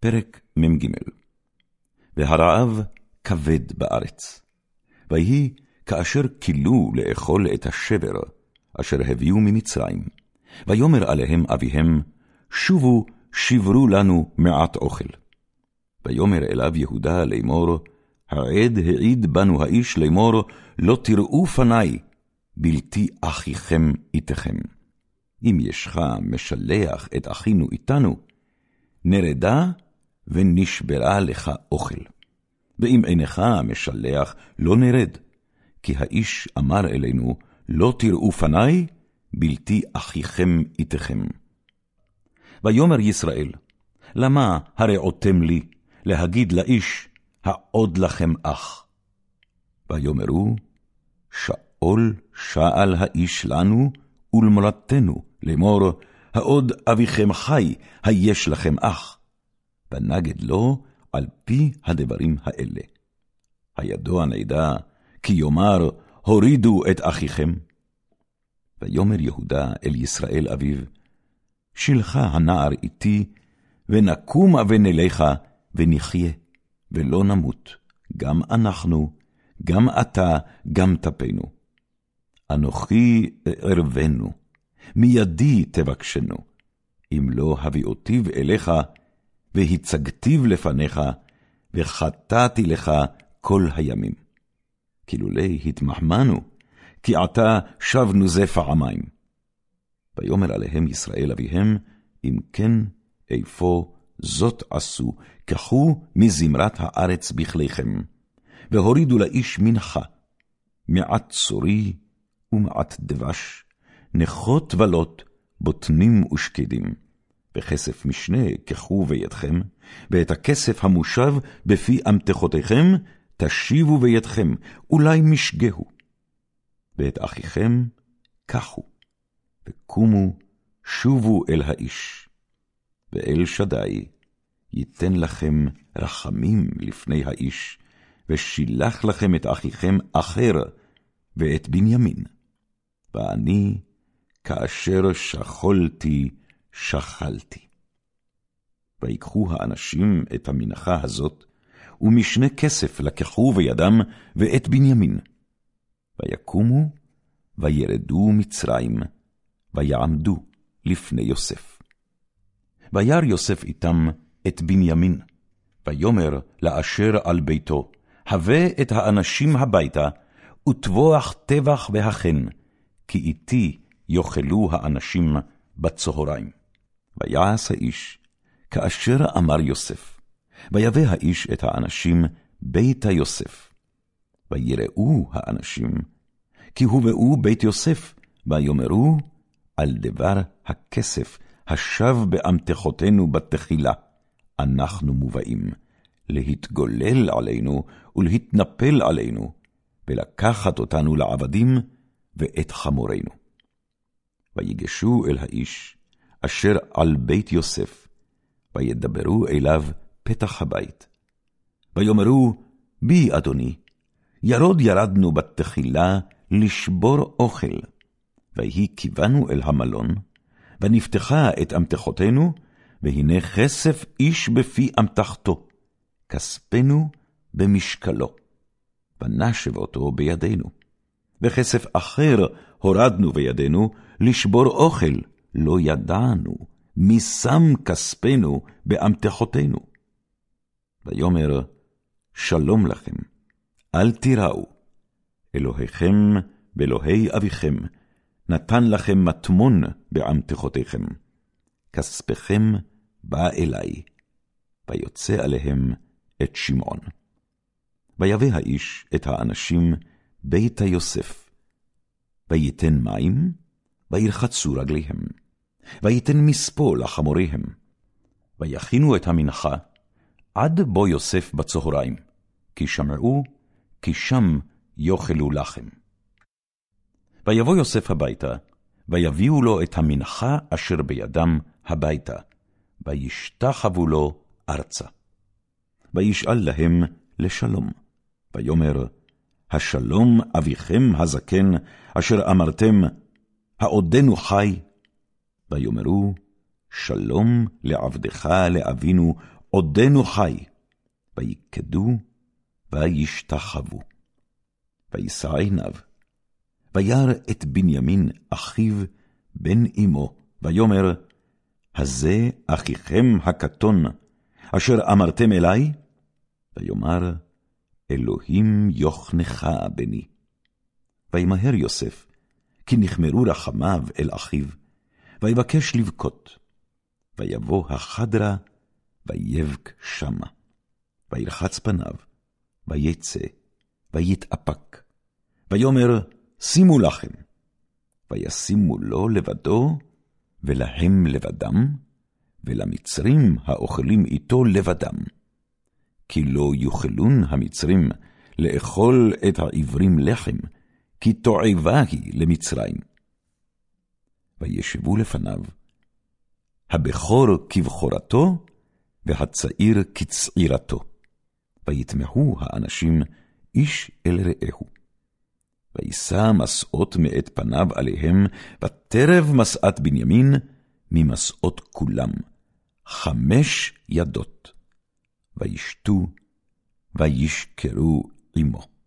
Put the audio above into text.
פרק מ"ג והרעב כבד בארץ. ויהי כאשר כילו לאכול את השבר, אשר הביאו ממצרים. ויאמר עליהם אביהם, שובו שברו לנו מעט אוכל. ויאמר אליו יהודה לאמור, העד העיד בנו האיש לאמור, לא תראו פניי, בלתי אחיכם איתכם. אם ישך משלח את אחינו איתנו, נרדה ונשברה לך אוכל. ואם עינך משלח, לא נרד, כי האיש אמר אלינו, לא תראו פניי, בלתי אחיכם איתכם. ויאמר ישראל, למה הרעותם לי, להגיד לאיש, העוד לכם אח? ויאמרו, שאול שאל האיש לנו ולמולדתנו, לאמור, העוד אביכם חי, היש לכם אח. ונגד לו על פי הדברים האלה. הידוע נדע, כי יאמר, הורידו את אחיכם. ויאמר יהודה אל ישראל אביו, שילחה הנער איתי, ונקומה ונלכה, ונחיה, ולא נמות, גם אנחנו, גם אתה, גם טפנו. אנוכי אערבנו, מידי תבקשנו, אם לא הביאותיו אליך, והצגתיו לפניך, וחטאתי לך כל הימים. כי לולא התמחמנו, כי עתה שבנו זה פעמיים. ויאמר עליהם ישראל אביהם, אם כן, איפה זאת עשו, קחו מזמרת הארץ בכליכם, והורידו לאיש מנחה, מעט צורי ומעט דבש, נכות ולוט, בוטנים ושקדים. וכסף משנה קחו בידכם, ואת הכסף המושב בפי אמתחותיכם, תשיבו בידכם, אולי משגהו. ואת אחיכם קחו, וקומו, שובו אל האיש. ואל שדי ייתן לכם רחמים לפני האיש, ושילח לכם את אחיכם אחר, ואת בנימין. ואני, כאשר שכלתי, שכלתי. ויקחו האנשים את המנחה הזאת, ומשנה כסף לקחו בידם, ואת בנימין. ויקומו, וירדו מצרים, ויעמדו לפני יוסף. וירא יוסף איתם את בנימין, ויאמר לאשר על ביתו, הבא את האנשים הביתה, וטבוח טבח והחן, כי איתי יאכלו האנשים בצהריים. ויעש האיש, כאשר אמר יוסף, ויבא האיש את האנשים ביתה יוסף. ויראו האנשים, כי הובאו בית יוסף, ויאמרו, על דבר הכסף השב באמתחותינו בתחילה, אנחנו מובאים, להתגולל עלינו ולהתנפל עלינו, ולקחת אותנו לעבדים ואת חמורנו. ויגשו אל האיש, אשר על בית יוסף, וידברו אליו פתח הבית. ויאמרו, בי, אדוני, ירוד ירדנו בתחילה לשבור אוכל. ויהי כיוונו אל המלון, ונפתחה את אמתחותינו, והנה כסף איש בפי אמתחתו, כספנו במשקלו. ונשב אותו בידינו. וכסף אחר הורדנו בידינו, לשבור אוכל, לא ידענו, מי שם כספנו באמתחותינו. ויאמר, שלום לכם, אל תיראו, אלוהיכם ואלוהי אביכם, נתן לכם מטמון באמתחותיכם. כספכם בא אלי, ויוצא עליהם את שמעון. ויבא האיש את האנשים ביתה יוסף, וייתן מים, וירחצו רגליהם, וייתן מספו לחמוריהם, ויכינו את המנחה עד בו יוסף בצהריים, כי שמעו, כי שם יאכלו לחם. ויבוא יוסף הביתה, ויביאו לו את המנחה אשר בידם הביתה, וישתחוו לו ארצה. וישאל להם לשלום, ויאמר, השלום אביכם הזקן, אשר אמרתם, העודנו חי? ויאמרו, שלום לעבדך לאבינו, עודנו חי, ויקדו, וישתחוו. וישא עיניו, וירא את בנימין אחיו בן אמו, ויאמר, הזה אחיכם הקטון, אשר אמרתם אלי? ויאמר, אלוהים יוכנך בני. וימהר יוסף, כי נכמרו רחמיו אל אחיו, ויבקש לבכות. ויבוא החדרה, ויבק שמה. וירחץ פניו, ויצא, ויתאפק. ויאמר, שימו לכם. וישימו לו לבדו, ולהם לבדם, ולמצרים האוכלים איתו לבדם. כי לא יוכלון המצרים לאכול את העברים לחם, כי תועבה היא למצרים. וישבו לפניו, הבכור כבכורתו, והצעיר כצעירתו. ויתמהו האנשים איש אל רעהו. וישא מסעות מאת פניו עליהם, ותרב מסעת בנימין ממסעות כולם, חמש ידות. וישתו, וישכרו עמו.